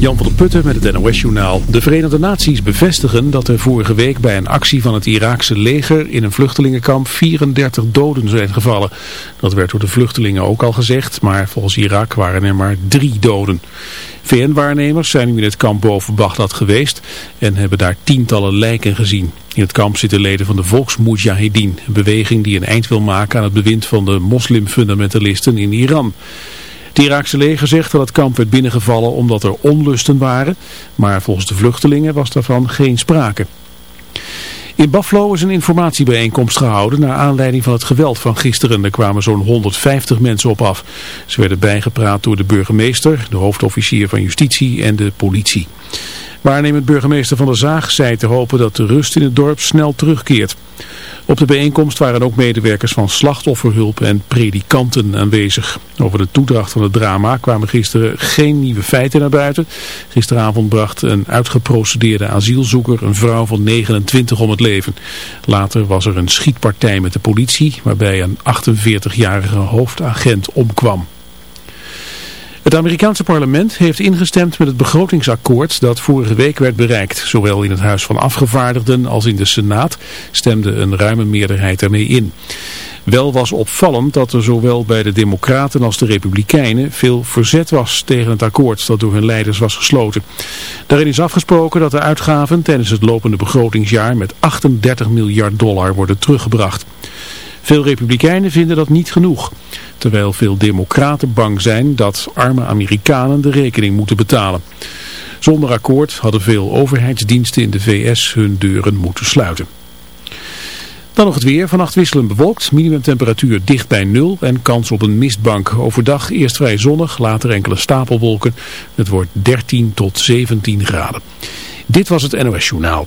Jan van der Putten met het NOS-journaal. De Verenigde Naties bevestigen dat er vorige week bij een actie van het Iraakse leger in een vluchtelingenkamp 34 doden zijn gevallen. Dat werd door de vluchtelingen ook al gezegd, maar volgens Irak waren er maar drie doden. VN-waarnemers zijn nu in het kamp boven Bagdad geweest en hebben daar tientallen lijken gezien. In het kamp zitten leden van de Volksmujahedin, een beweging die een eind wil maken aan het bewind van de moslimfundamentalisten in Iran. Het Iraakse leger zegt dat het kamp werd binnengevallen omdat er onlusten waren, maar volgens de vluchtelingen was daarvan geen sprake. In Buffalo is een informatiebijeenkomst gehouden naar aanleiding van het geweld van gisteren. Er kwamen zo'n 150 mensen op af. Ze werden bijgepraat door de burgemeester, de hoofdofficier van justitie en de politie. Waarnemend burgemeester Van der Zaag zei te hopen dat de rust in het dorp snel terugkeert. Op de bijeenkomst waren ook medewerkers van slachtofferhulp en predikanten aanwezig. Over de toedracht van het drama kwamen gisteren geen nieuwe feiten naar buiten. Gisteravond bracht een uitgeprocedeerde asielzoeker een vrouw van 29 om het leven. Later was er een schietpartij met de politie waarbij een 48-jarige hoofdagent omkwam. Het Amerikaanse parlement heeft ingestemd met het begrotingsakkoord dat vorige week werd bereikt. Zowel in het Huis van Afgevaardigden als in de Senaat stemde een ruime meerderheid ermee in. Wel was opvallend dat er zowel bij de Democraten als de Republikeinen veel verzet was tegen het akkoord dat door hun leiders was gesloten. Daarin is afgesproken dat de uitgaven tijdens het lopende begrotingsjaar met 38 miljard dollar worden teruggebracht. Veel republikeinen vinden dat niet genoeg, terwijl veel democraten bang zijn dat arme Amerikanen de rekening moeten betalen. Zonder akkoord hadden veel overheidsdiensten in de VS hun deuren moeten sluiten. Dan nog het weer. Vannacht wisselend bewolkt. Minimumtemperatuur dicht bij nul en kans op een mistbank. Overdag eerst vrij zonnig, later enkele stapelwolken. Het wordt 13 tot 17 graden. Dit was het NOS Journaal.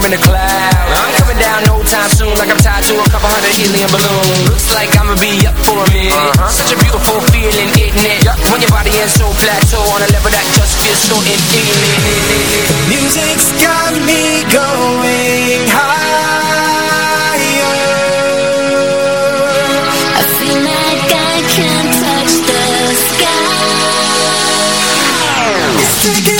I'm in the cloud. I'm coming down no time soon, like I'm tied to a couple hundred helium balloons. Looks like I'ma be up for a minute. Uh -huh. Such a beautiful feeling, isn't it? Yep. When your body is so plateau on a level that just feels so infinite. Music's got me going higher. I feel like I can touch the sky. It's taking me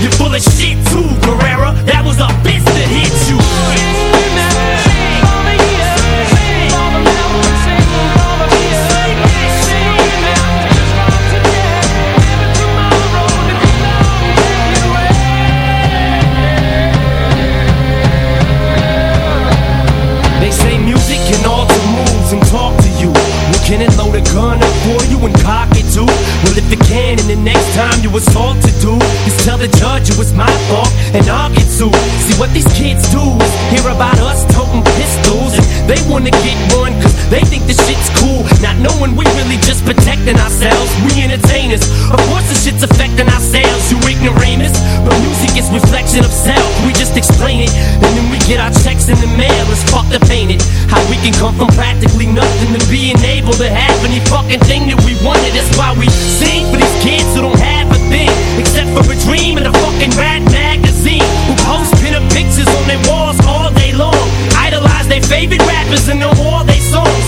You're full of shit too, Guerrera. That was a bitch that hit you. They say music can alter moods and talk to you. Can it a gun up for you and cock it too? Well, if you can, and the next time you assault to do is tell the judge it was my fault and I'll get sued. See what these kids do is hear about us toting pistols and they wanna get one cause they think the shit's cool. Not knowing we really just protecting ourselves. We entertainers. Of course, the shit's affecting ourselves. You ignoramus. But music is reflection of self. We just explain it and then we get our checks in the mail. Fucked up picture painted. How we can come from practically nothing to being able to have any fucking thing that we wanted. That's why we sing for these kids who don't have a thing except for a dream and a fucking rat magazine. Who post pinup pictures on their walls all day long. Idolize their favorite rappers and know all their songs.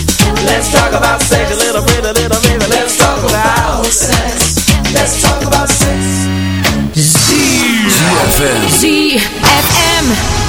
talk about sex. Let's talk about sex. Let's talk about sex. ZFM. ZFM.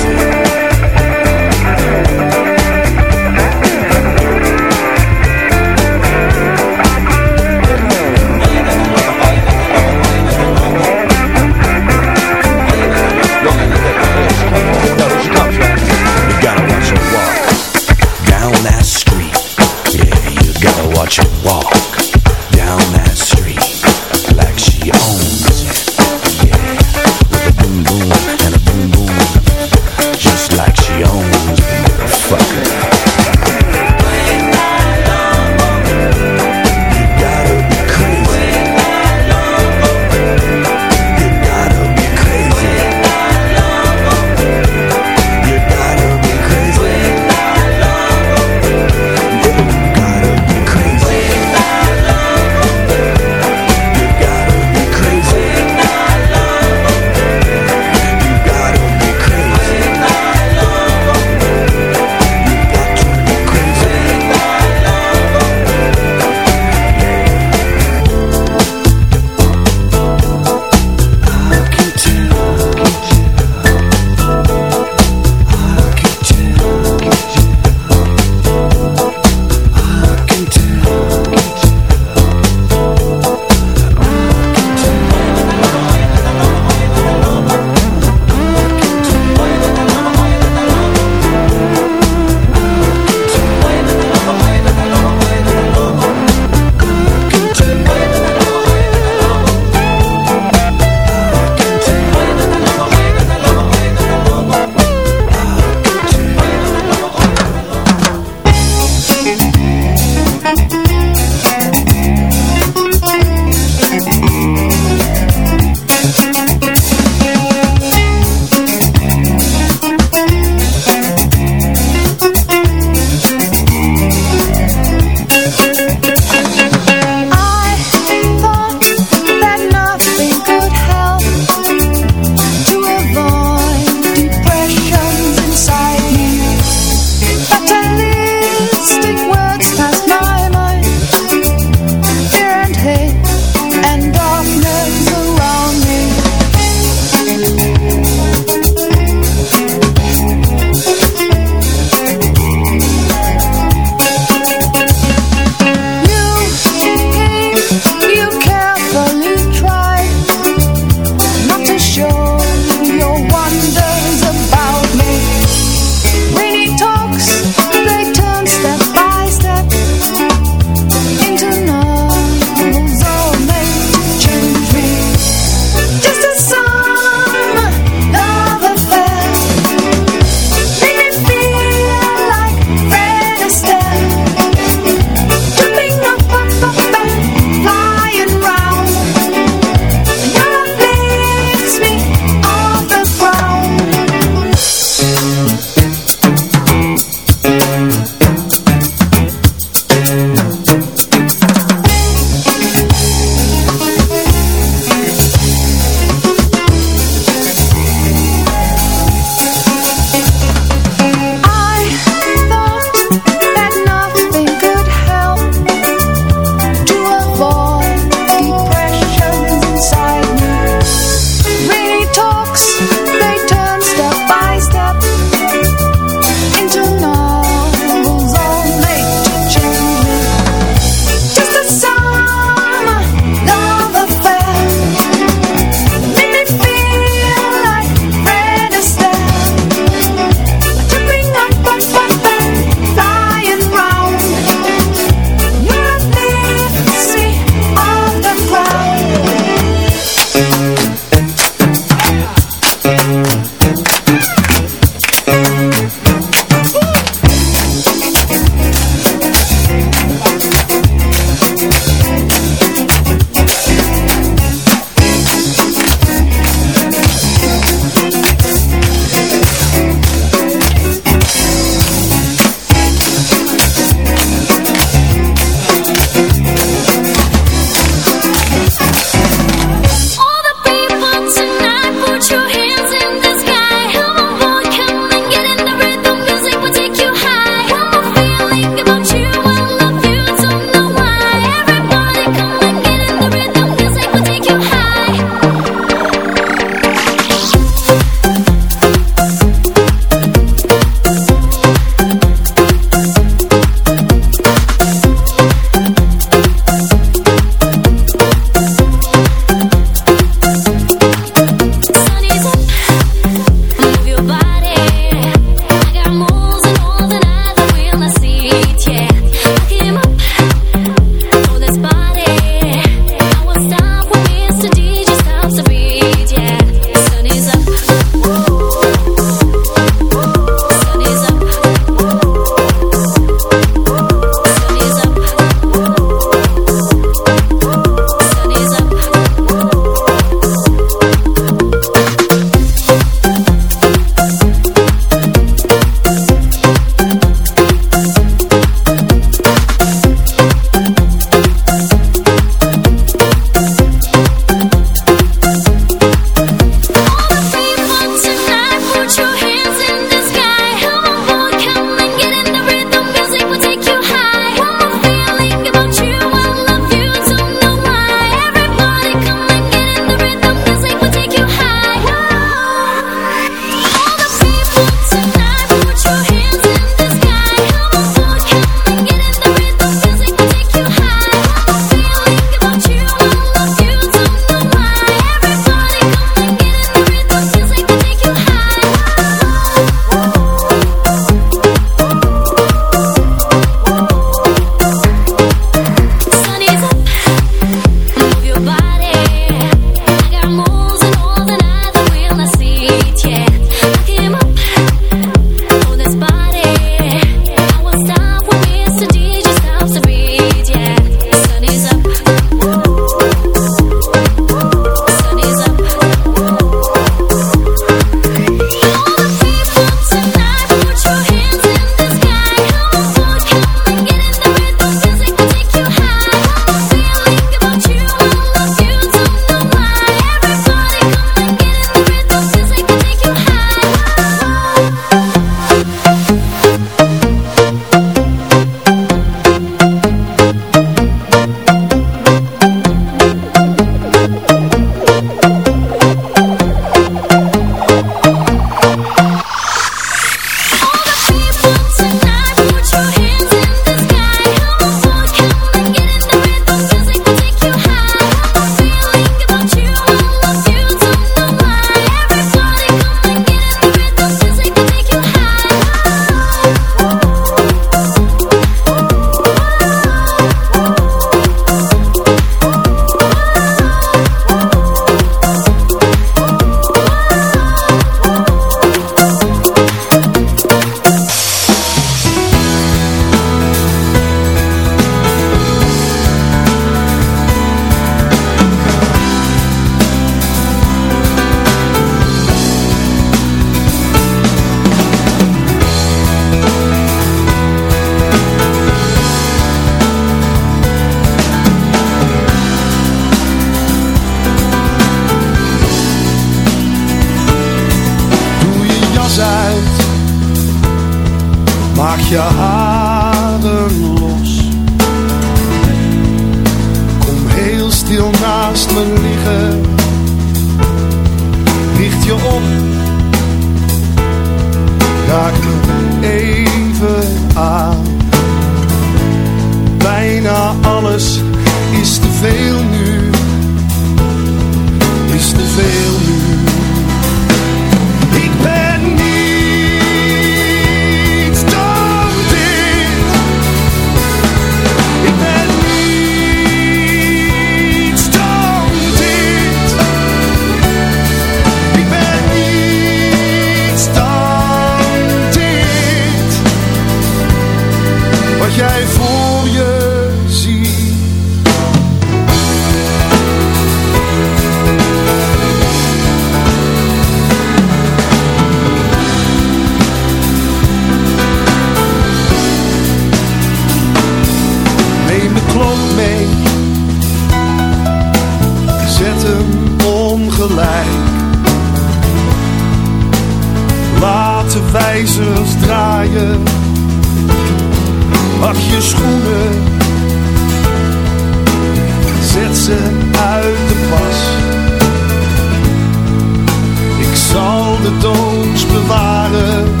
cadeaus bewaren.